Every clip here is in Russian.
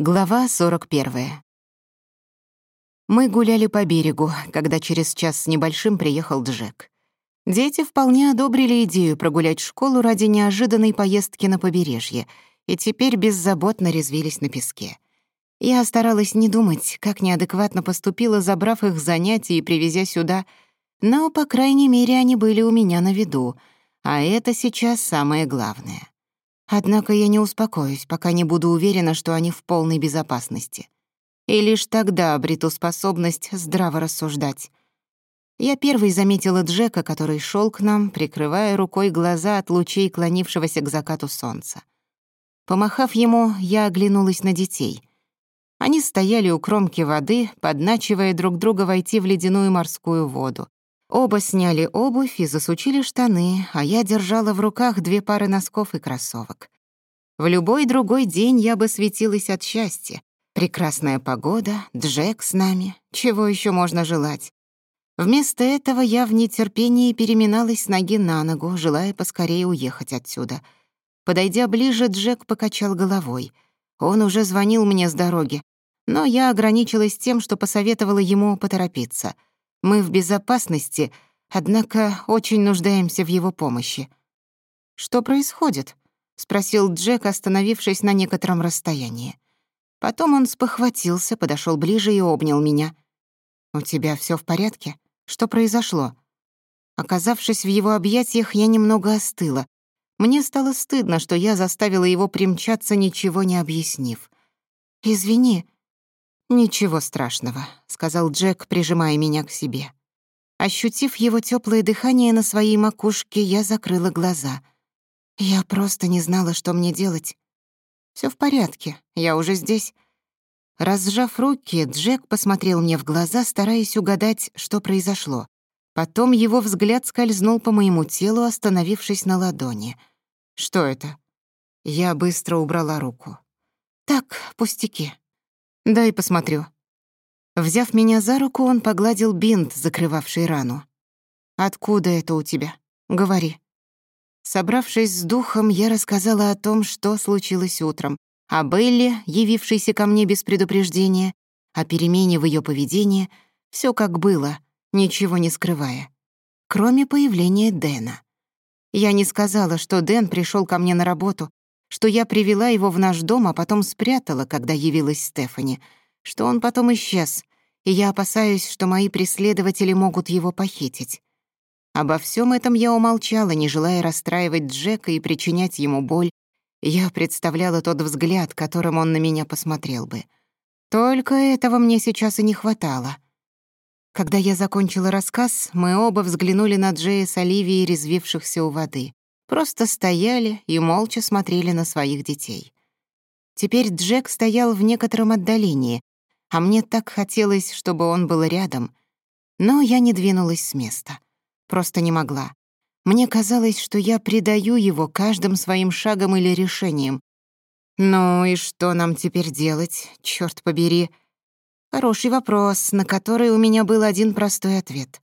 Глава 41. Мы гуляли по берегу, когда через час с небольшим приехал Джек. Дети вполне одобрили идею прогулять школу ради неожиданной поездки на побережье и теперь беззаботно резвились на песке. Я старалась не думать, как неадекватно поступила, забрав их занятия и привезя сюда, но, по крайней мере, они были у меня на виду, а это сейчас самое главное. Однако я не успокоюсь, пока не буду уверена, что они в полной безопасности. И лишь тогда обрету способность здраво рассуждать. Я первой заметила Джека, который шел к нам, прикрывая рукой глаза от лучей клонившегося к закату солнца. Помахав ему, я оглянулась на детей. Они стояли у кромки воды, подначивая друг друга войти в ледяную морскую воду. Оба сняли обувь и засучили штаны, а я держала в руках две пары носков и кроссовок. В любой другой день я бы светилась от счастья. Прекрасная погода, Джек с нами, чего еще можно желать? Вместо этого я в нетерпении переминалась с ноги на ногу, желая поскорее уехать отсюда. Подойдя ближе, Джек покачал головой. Он уже звонил мне с дороги, но я ограничилась тем, что посоветовала ему поторопиться — мы в безопасности, однако очень нуждаемся в его помощи. «Что происходит?» — спросил Джек, остановившись на некотором расстоянии. Потом он спохватился, подошел ближе и обнял меня. «У тебя все в порядке? Что произошло?» Оказавшись в его объятиях, я немного остыла. Мне стало стыдно, что я заставила его примчаться, ничего не объяснив. «Извини», «Ничего страшного», — сказал Джек, прижимая меня к себе. Ощутив его теплое дыхание на своей макушке, я закрыла глаза. Я просто не знала, что мне делать. Все в порядке, я уже здесь». Разжав руки, Джек посмотрел мне в глаза, стараясь угадать, что произошло. Потом его взгляд скользнул по моему телу, остановившись на ладони. «Что это?» Я быстро убрала руку. «Так, пустяки», «Дай посмотрю». Взяв меня за руку, он погладил бинт, закрывавший рану. «Откуда это у тебя? Говори». Собравшись с духом, я рассказала о том, что случилось утром, о Белле, явившейся ко мне без предупреждения, о перемене в ее поведении, все как было, ничего не скрывая. Кроме появления Дэна. Я не сказала, что Дэн пришел ко мне на работу, что я привела его в наш дом, а потом спрятала, когда явилась Стефани, что он потом исчез, и я опасаюсь, что мои преследователи могут его похитить. Обо всем этом я умолчала, не желая расстраивать Джека и причинять ему боль. Я представляла тот взгляд, которым он на меня посмотрел бы. Только этого мне сейчас и не хватало. Когда я закончила рассказ, мы оба взглянули на Джея с Оливией, резвившихся у воды. просто стояли и молча смотрели на своих детей. Теперь Джек стоял в некотором отдалении, а мне так хотелось, чтобы он был рядом. Но я не двинулась с места. Просто не могла. Мне казалось, что я предаю его каждым своим шагом или решением. «Ну и что нам теперь делать, черт побери?» Хороший вопрос, на который у меня был один простой ответ.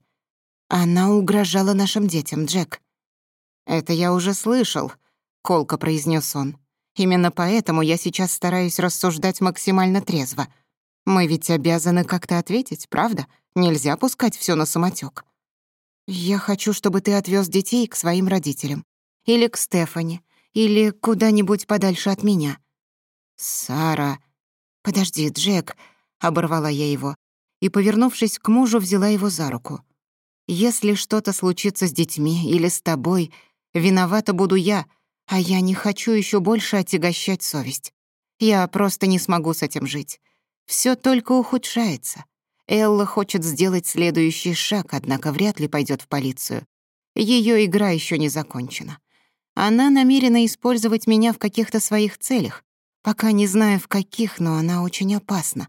«Это я уже слышал», — колко произнес он. «Именно поэтому я сейчас стараюсь рассуждать максимально трезво. Мы ведь обязаны как-то ответить, правда? Нельзя пускать все на самотек. «Я хочу, чтобы ты отвез детей к своим родителям. Или к Стефани. Или куда-нибудь подальше от меня». «Сара...» «Подожди, Джек», — оборвала я его. И, повернувшись к мужу, взяла его за руку. «Если что-то случится с детьми или с тобой, Виновата буду я, а я не хочу еще больше отягощать совесть. Я просто не смогу с этим жить. Все только ухудшается. Элла хочет сделать следующий шаг, однако вряд ли пойдет в полицию. Ее игра еще не закончена. Она намерена использовать меня в каких-то своих целях. Пока не знаю в каких, но она очень опасна.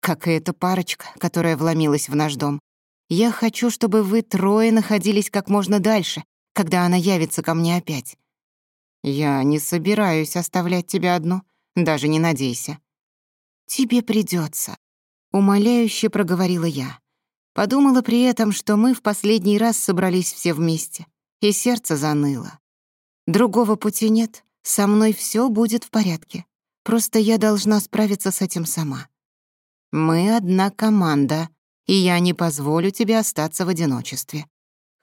Как и эта парочка, которая вломилась в наш дом. Я хочу, чтобы вы трое находились как можно дальше, когда она явится ко мне опять. Я не собираюсь оставлять тебя одну, даже не надейся. Тебе придется, умоляюще проговорила я. Подумала при этом, что мы в последний раз собрались все вместе, и сердце заныло. Другого пути нет, со мной все будет в порядке. Просто я должна справиться с этим сама. Мы одна команда, и я не позволю тебе остаться в одиночестве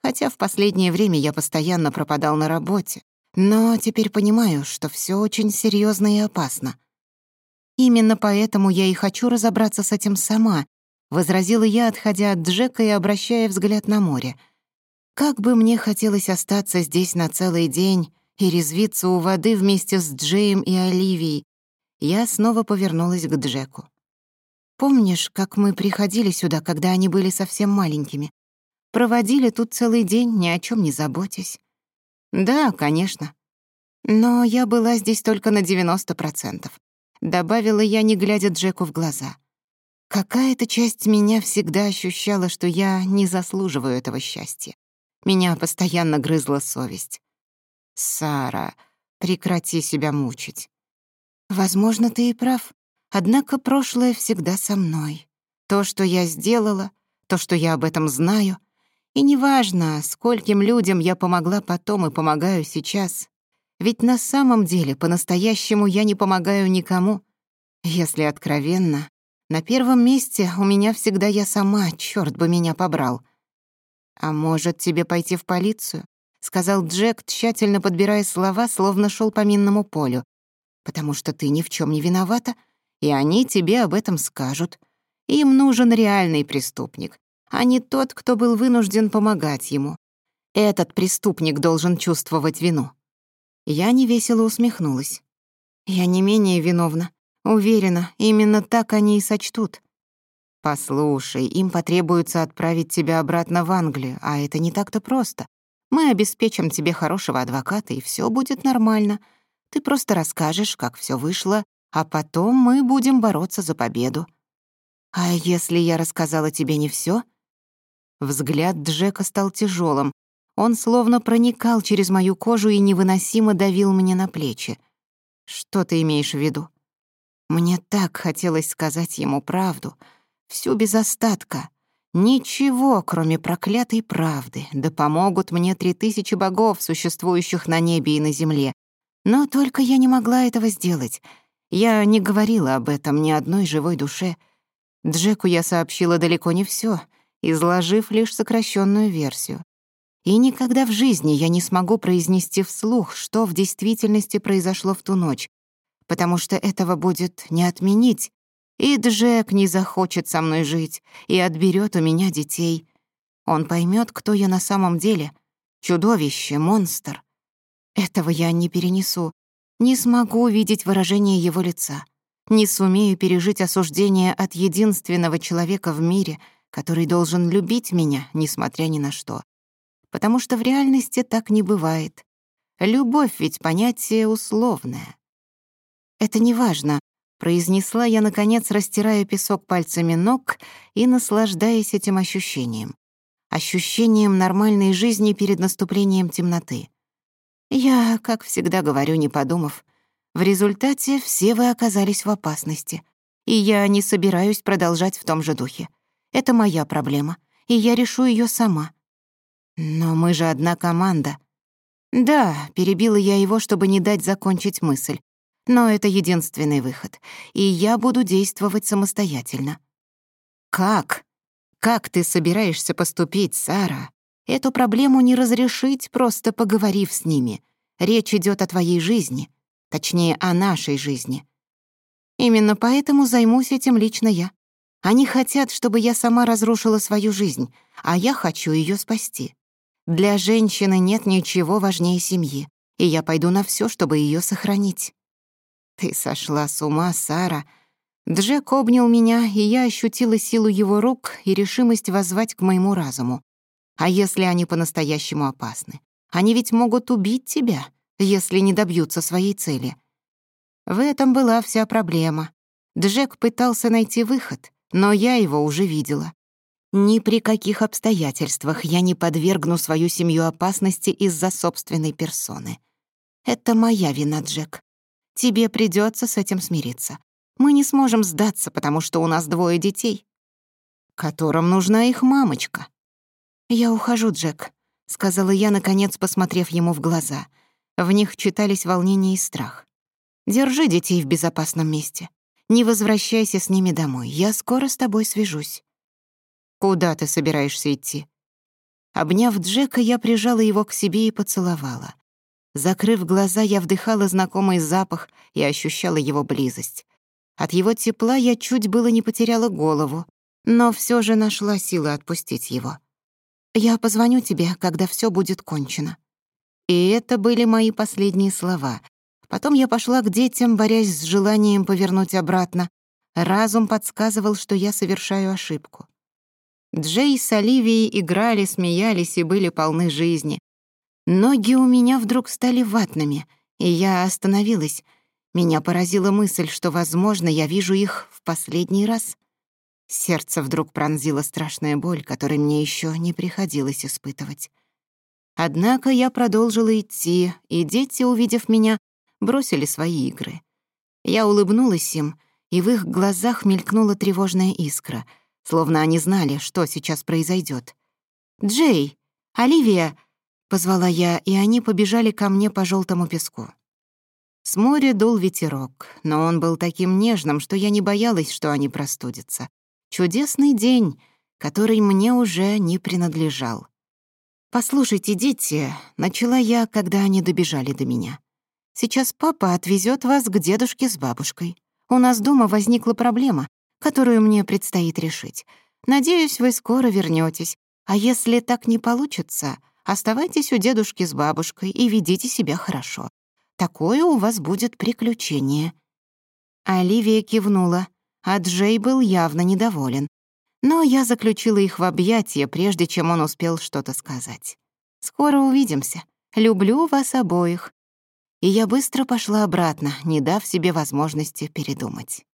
хотя в последнее время я постоянно пропадал на работе. Но теперь понимаю, что все очень серьезно и опасно. Именно поэтому я и хочу разобраться с этим сама, возразила я, отходя от Джека и обращая взгляд на море. Как бы мне хотелось остаться здесь на целый день и резвиться у воды вместе с Джейм и Оливией. Я снова повернулась к Джеку. Помнишь, как мы приходили сюда, когда они были совсем маленькими? проводили тут целый день, ни о чем не заботясь. Да, конечно. Но я была здесь только на 90%. Добавила я, не глядя Джеку в глаза. Какая-то часть меня всегда ощущала, что я не заслуживаю этого счастья. Меня постоянно грызла совесть. «Сара, прекрати себя мучить». «Возможно, ты и прав. Однако прошлое всегда со мной. То, что я сделала, то, что я об этом знаю — и неважно, скольким людям я помогла потом и помогаю сейчас. Ведь на самом деле по-настоящему я не помогаю никому. Если откровенно, на первом месте у меня всегда я сама, черт бы меня побрал. «А может, тебе пойти в полицию?» — сказал Джек, тщательно подбирая слова, словно шел по минному полю. «Потому что ты ни в чем не виновата, и они тебе об этом скажут. Им нужен реальный преступник, а не тот, кто был вынужден помогать ему. Этот преступник должен чувствовать вину. Я невесело усмехнулась. Я не менее виновна. Уверена, именно так они и сочтут. Послушай, им потребуется отправить тебя обратно в Англию, а это не так-то просто. Мы обеспечим тебе хорошего адвоката, и все будет нормально. Ты просто расскажешь, как все вышло, а потом мы будем бороться за победу. А если я рассказала тебе не все? Взгляд Джека стал тяжелым. Он словно проникал через мою кожу и невыносимо давил мне на плечи. «Что ты имеешь в виду?» Мне так хотелось сказать ему правду. Всю без остатка. Ничего, кроме проклятой правды. Да помогут мне три тысячи богов, существующих на небе и на земле. Но только я не могла этого сделать. Я не говорила об этом ни одной живой душе. Джеку я сообщила далеко не все изложив лишь сокращенную версию. И никогда в жизни я не смогу произнести вслух, что в действительности произошло в ту ночь, потому что этого будет не отменить, и Джек не захочет со мной жить и отберет у меня детей. Он поймет, кто я на самом деле. Чудовище, монстр. Этого я не перенесу. Не смогу увидеть выражение его лица. Не сумею пережить осуждение от единственного человека в мире — который должен любить меня, несмотря ни на что. Потому что в реальности так не бывает. Любовь ведь понятие условное. «Это не важно, произнесла я, наконец, растирая песок пальцами ног и наслаждаясь этим ощущением. Ощущением нормальной жизни перед наступлением темноты. Я, как всегда говорю, не подумав. В результате все вы оказались в опасности, и я не собираюсь продолжать в том же духе. Это моя проблема, и я решу ее сама. Но мы же одна команда. Да, перебила я его, чтобы не дать закончить мысль. Но это единственный выход, и я буду действовать самостоятельно. Как? Как ты собираешься поступить, Сара? Эту проблему не разрешить, просто поговорив с ними. Речь идет о твоей жизни, точнее, о нашей жизни. Именно поэтому займусь этим лично я. Они хотят, чтобы я сама разрушила свою жизнь, а я хочу ее спасти. Для женщины нет ничего важнее семьи, и я пойду на все, чтобы ее сохранить». «Ты сошла с ума, Сара», Джек обнял меня, и я ощутила силу его рук и решимость воззвать к моему разуму. А если они по-настоящему опасны? Они ведь могут убить тебя, если не добьются своей цели. В этом была вся проблема. Джек пытался найти выход, но я его уже видела. Ни при каких обстоятельствах я не подвергну свою семью опасности из-за собственной персоны. Это моя вина, Джек. Тебе придется с этим смириться. Мы не сможем сдаться, потому что у нас двое детей, которым нужна их мамочка. «Я ухожу, Джек», — сказала я, наконец, посмотрев ему в глаза. В них читались волнение и страх. «Держи детей в безопасном месте. Не возвращайся с ними домой. Я скоро с тобой свяжусь». «Куда ты собираешься идти?» Обняв Джека, я прижала его к себе и поцеловала. Закрыв глаза, я вдыхала знакомый запах и ощущала его близость. От его тепла я чуть было не потеряла голову, но все же нашла силы отпустить его. «Я позвоню тебе, когда все будет кончено». И это были мои последние слова, Потом я пошла к детям, борясь с желанием повернуть обратно. Разум подсказывал, что я совершаю ошибку. Джей с Оливией играли, смеялись и были полны жизни. Ноги у меня вдруг стали ватными, и я остановилась. Меня поразила мысль, что, возможно, я вижу их в последний раз. Сердце вдруг пронзила страшная боль, которой мне еще не приходилось испытывать. Однако я продолжила идти, и дети, увидев меня, Бросили свои игры. Я улыбнулась им, и в их глазах мелькнула тревожная искра, словно они знали, что сейчас произойдет. «Джей! Оливия!» — позвала я, и они побежали ко мне по желтому песку. С моря дул ветерок, но он был таким нежным, что я не боялась, что они простудятся. Чудесный день, который мне уже не принадлежал. «Послушайте, дети», — начала я, когда они добежали до меня. «Сейчас папа отвезет вас к дедушке с бабушкой. У нас дома возникла проблема, которую мне предстоит решить. Надеюсь, вы скоро вернётесь. А если так не получится, оставайтесь у дедушки с бабушкой и ведите себя хорошо. Такое у вас будет приключение». Оливия кивнула, а Джей был явно недоволен. Но я заключила их в объятия, прежде чем он успел что-то сказать. «Скоро увидимся. Люблю вас обоих». и я быстро пошла обратно, не дав себе возможности передумать.